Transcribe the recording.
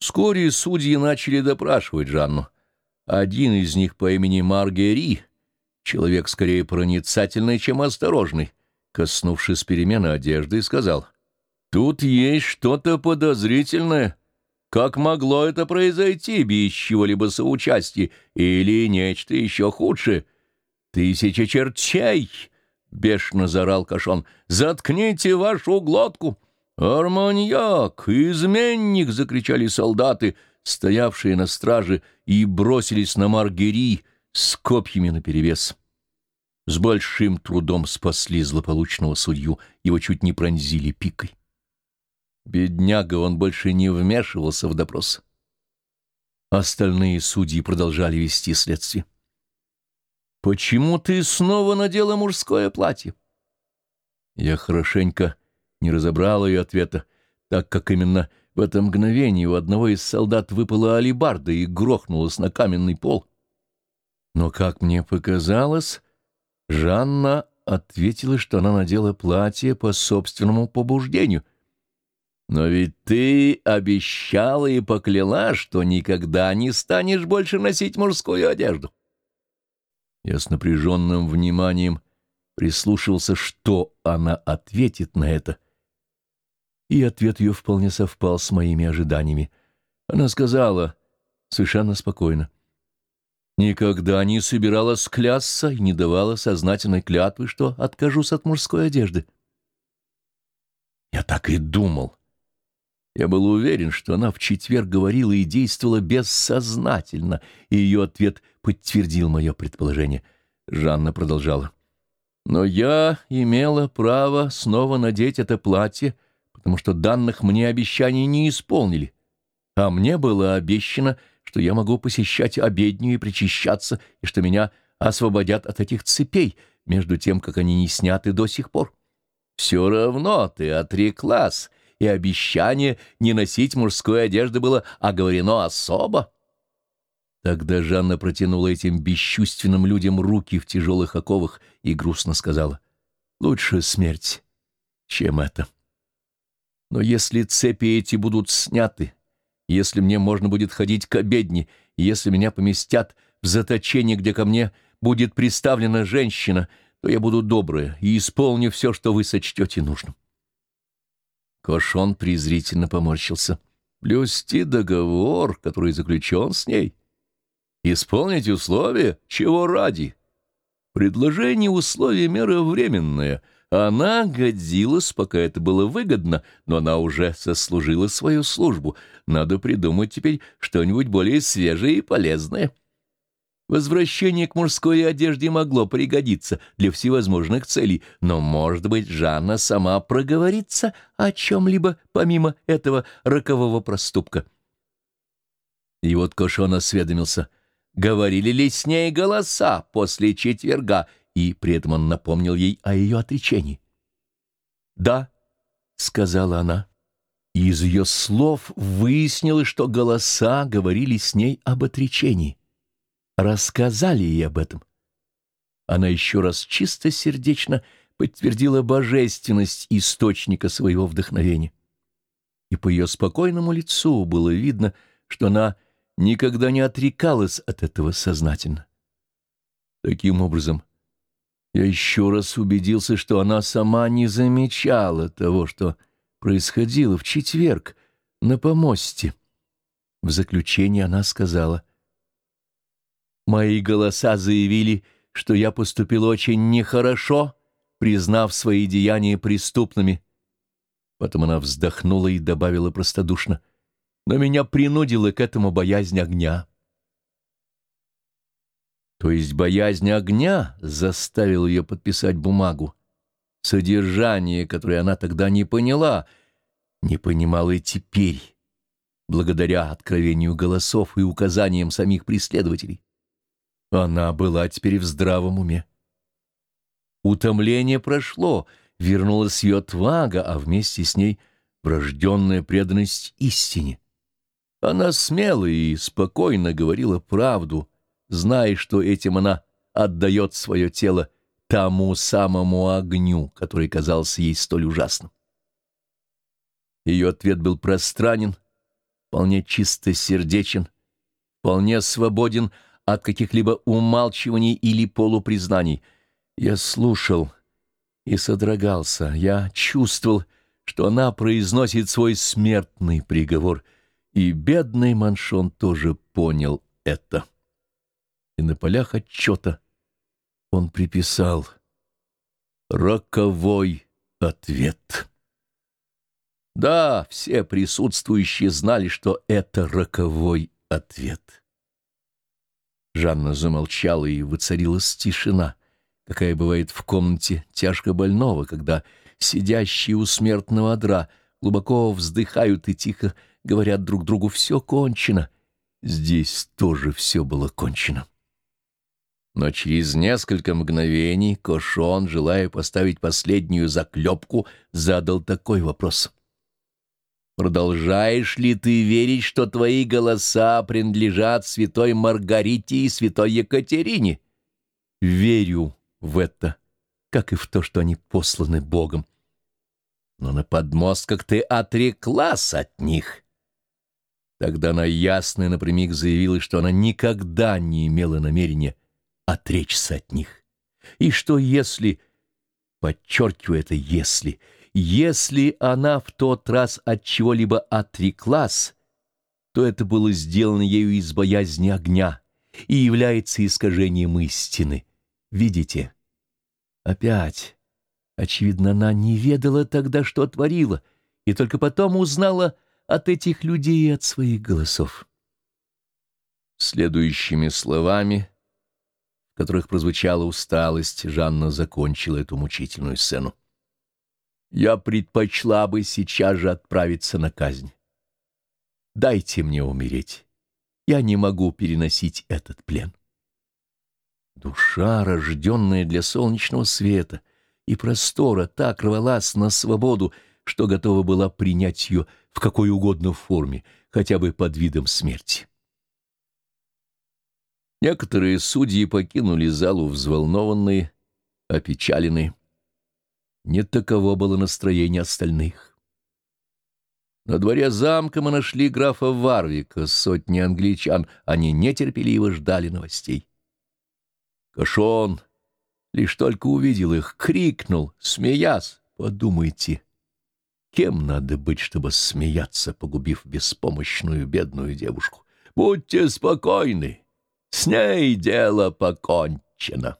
Вскоре судьи начали допрашивать Жанну. Один из них по имени Маргери, человек скорее проницательный, чем осторожный, коснувшись перемены одежды, сказал, «Тут есть что-то подозрительное. Как могло это произойти без чего-либо соучастия или нечто еще худшее? Тысяча чертей!» — бешено заорал Кашон. «Заткните вашу глотку!» «Арманьяк! Изменник!» — закричали солдаты, стоявшие на страже, и бросились на Маргери с копьями наперевес. С большим трудом спасли злополучного судью, его чуть не пронзили пикой. Бедняга, он больше не вмешивался в допрос. Остальные судьи продолжали вести следствие. «Почему ты снова надела мужское платье?» Я хорошенько не разобрал ее ответа, так как именно в это мгновение у одного из солдат выпала алибарда и грохнулась на каменный пол. Но, как мне показалось, Жанна ответила, что она надела платье по собственному побуждению. «Но ведь ты обещала и покляла, что никогда не станешь больше носить мужскую одежду». Я с напряженным вниманием прислушивался, что она ответит на это — и ответ ее вполне совпал с моими ожиданиями. Она сказала совершенно спокойно. Никогда не собиралась клясться и не давала сознательной клятвы, что откажусь от мужской одежды. Я так и думал. Я был уверен, что она в четверг говорила и действовала бессознательно, и ее ответ подтвердил мое предположение. Жанна продолжала. «Но я имела право снова надеть это платье, — потому что данных мне обещаний не исполнили, а мне было обещано, что я могу посещать обедню и причащаться, и что меня освободят от этих цепей, между тем, как они не сняты до сих пор. Все равно ты отреклась, и обещание не носить мужской одежды было оговорено особо. Тогда Жанна протянула этим бесчувственным людям руки в тяжелых оковах и грустно сказала, «Лучше смерть, чем это». Но если цепи эти будут сняты, если мне можно будет ходить к обедне, если меня поместят в заточение, где ко мне будет приставлена женщина, то я буду добрая и исполню все, что вы сочтете нужным. Кошон презрительно поморщился. Блюсти договор, который заключен с ней. Исполнить условия? Чего ради? Предложение условия мера временная — она годилась, пока это было выгодно, но она уже сослужила свою службу. Надо придумать теперь что-нибудь более свежее и полезное. Возвращение к мужской одежде могло пригодиться для всевозможных целей, но, может быть, Жанна сама проговорится о чем-либо помимо этого рокового проступка. И вот Кошон осведомился, говорили ли с ней голоса после четверга, и при этом он напомнил ей о ее отречении. «Да», — сказала она, и из ее слов выяснилось, что голоса говорили с ней об отречении, рассказали ей об этом. Она еще раз чистосердечно подтвердила божественность источника своего вдохновения. И по ее спокойному лицу было видно, что она никогда не отрекалась от этого сознательно. Таким образом, я еще раз убедился, что она сама не замечала того, что происходило в четверг на помосте. В заключение она сказала, «Мои голоса заявили, что я поступил очень нехорошо, признав свои деяния преступными». Потом она вздохнула и добавила простодушно, «Но меня принудила к этому боязнь огня». То есть боязнь огня заставила ее подписать бумагу. Содержание, которое она тогда не поняла, не понимала и теперь, благодаря откровению голосов и указаниям самих преследователей. Она была теперь в здравом уме. Утомление прошло, вернулась ее отвага, а вместе с ней врожденная преданность истине. Она смело и спокойно говорила правду, зная, что этим она отдает свое тело тому самому огню, который казался ей столь ужасным. Ее ответ был пространен вполне чистосердечен, вполне свободен от каких-либо умалчиваний или полупризнаний. Я слушал и содрогался, я чувствовал, что она произносит свой смертный приговор, и бедный Маншон тоже понял это. И на полях отчета он приписал «Роковой ответ». Да, все присутствующие знали, что это роковой ответ. Жанна замолчала, и воцарилась тишина, какая бывает в комнате тяжко больного, когда сидящие у смертного одра глубоко вздыхают и тихо говорят друг другу «все кончено». Здесь тоже все было кончено. Но через несколько мгновений Кошон, желая поставить последнюю заклепку, задал такой вопрос. «Продолжаешь ли ты верить, что твои голоса принадлежат святой Маргарите и святой Екатерине?» «Верю в это, как и в то, что они посланы Богом. Но на подмостках ты отреклась от них». Тогда она ясно и напрямик заявила, что она никогда не имела намерения отречься от них. И что если, подчеркиваю это «если», если она в тот раз от чего-либо отреклась, то это было сделано ею из боязни огня и является искажением истины. Видите? Опять. Очевидно, она не ведала тогда, что творила, и только потом узнала от этих людей и от своих голосов. Следующими словами которых прозвучала усталость, Жанна закончила эту мучительную сцену. «Я предпочла бы сейчас же отправиться на казнь. Дайте мне умереть. Я не могу переносить этот плен». Душа, рожденная для солнечного света и простора, так рвалась на свободу, что готова была принять ее в какой угодно форме, хотя бы под видом смерти. Некоторые судьи покинули залу взволнованные, опечаленные. Не таково было настроение остальных. На дворе замка мы нашли графа Варвика, сотни англичан. Они нетерпеливо ждали новостей. Кашон лишь только увидел их, крикнул, смеясь. Подумайте, кем надо быть, чтобы смеяться, погубив беспомощную бедную девушку? Будьте спокойны. С ней дело покончено.